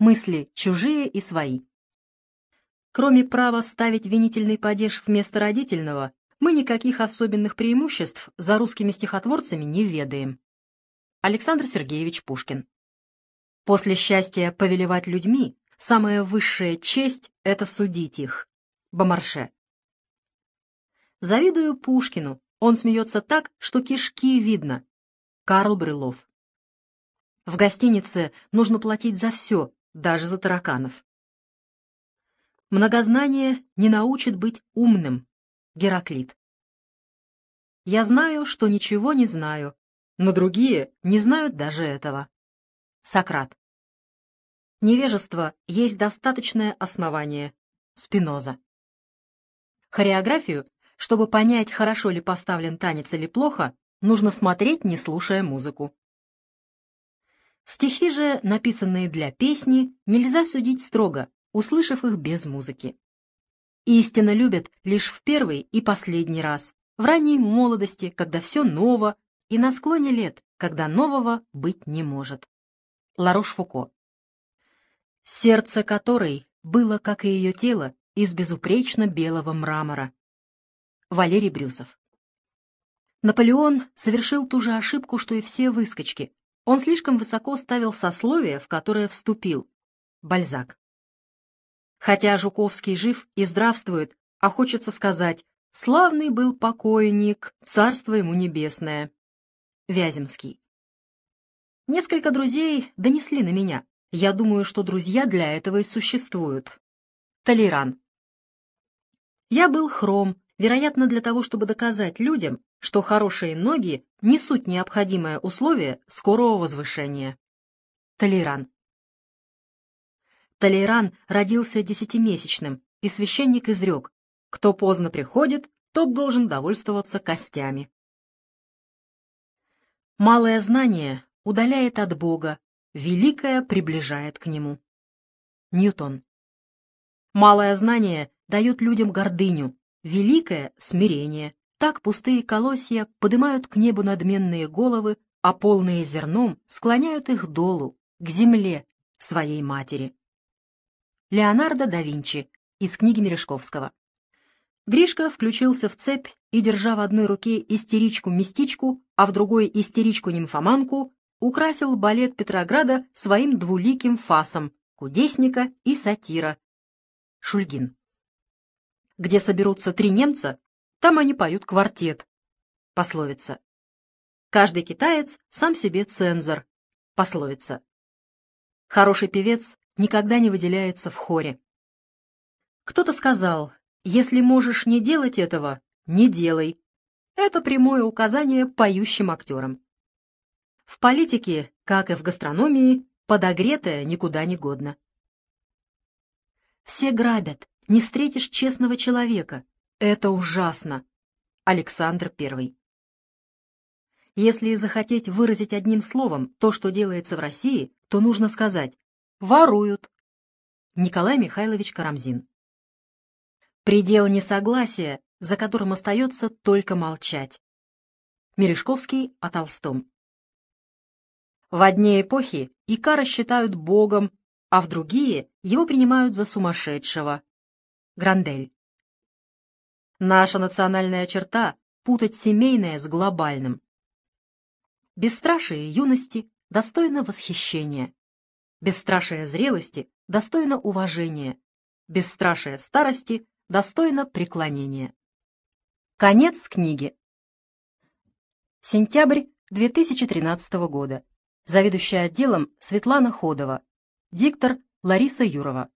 Мысли чужие и свои. Кроме права ставить винительный падеж вместо родительного, мы никаких особенных преимуществ за русскими стихотворцами не ведаем. Александр Сергеевич Пушкин. После счастья повелевать людьми, самая высшая честь — это судить их. Бомарше. Завидую Пушкину. Он смеется так, что кишки видно. Карл Брюлов. В гостинице нужно платить за все, даже за тараканов. Многознание не научит быть умным. Гераклит. Я знаю, что ничего не знаю, но другие не знают даже этого. Сократ. Невежество есть достаточное основание. Спиноза. Хореографию, чтобы понять, хорошо ли поставлен танец или плохо, нужно смотреть, не слушая музыку. Стихи же, написанные для песни, нельзя судить строго, услышав их без музыки. Истинно любят лишь в первый и последний раз, в ранней молодости, когда все ново, и на склоне лет, когда нового быть не может. Ларош-Фуко. Сердце которой было, как и ее тело, из безупречно белого мрамора. Валерий Брюсов. Наполеон совершил ту же ошибку, что и все выскочки. Он слишком высоко ставил сословие, в которое вступил. Бальзак. Хотя Жуковский жив и здравствует, а хочется сказать, славный был покойник, царство ему небесное. Вяземский. Несколько друзей донесли на меня. Я думаю, что друзья для этого и существуют. Толеран. Я был хром, вероятно, для того, чтобы доказать людям, что хорошие ноги не суть необходимое условие скорого возвышения. Толеран. Толеран родился десятимесячным, и священник изрек, кто поздно приходит, тот должен довольствоваться костями. Малое знание удаляет от Бога, великое приближает к Нему. Ньютон. Малое знание дает людям гордыню, великое — смирение. Так пустые колосья поднимают к небу надменные головы, а полные зерном склоняют их долу, к земле своей матери. Леонардо да Винчи из книги Мережковского. Гришка включился в цепь и, держа в одной руке истеричку-мистичку, а в другой истеричку-нимфоманку, украсил балет Петрограда своим двуликим фасом кудесника и сатира. Шульгин. Где соберутся три немца, там они поют квартет. Пословица. Каждый китаец сам себе цензор. Пословица. Хороший певец никогда не выделяется в хоре. Кто-то сказал, если можешь не делать этого, не делай. Это прямое указание поющим актерам. В политике, как и в гастрономии, подогретое никуда не годно. Все грабят, не встретишь честного человека. Это ужасно. Александр I. Если захотеть выразить одним словом то, что делается в России, то нужно сказать Воруют. Николай Михайлович Карамзин. Предел несогласия, за которым остается только молчать. Мережковский о Толстом. В одни эпохи Икара считают богом, а в другие его принимают за сумасшедшего. Грандель. Наша национальная черта — путать семейное с глобальным. Бесстрашие юности достойно восхищения. Бесстрашие зрелости достойно уважения, бесстрашие старости достойно преклонения. Конец книги. Сентябрь 2013 года. Заведующая отделом Светлана Ходова. Диктор Лариса Юрова.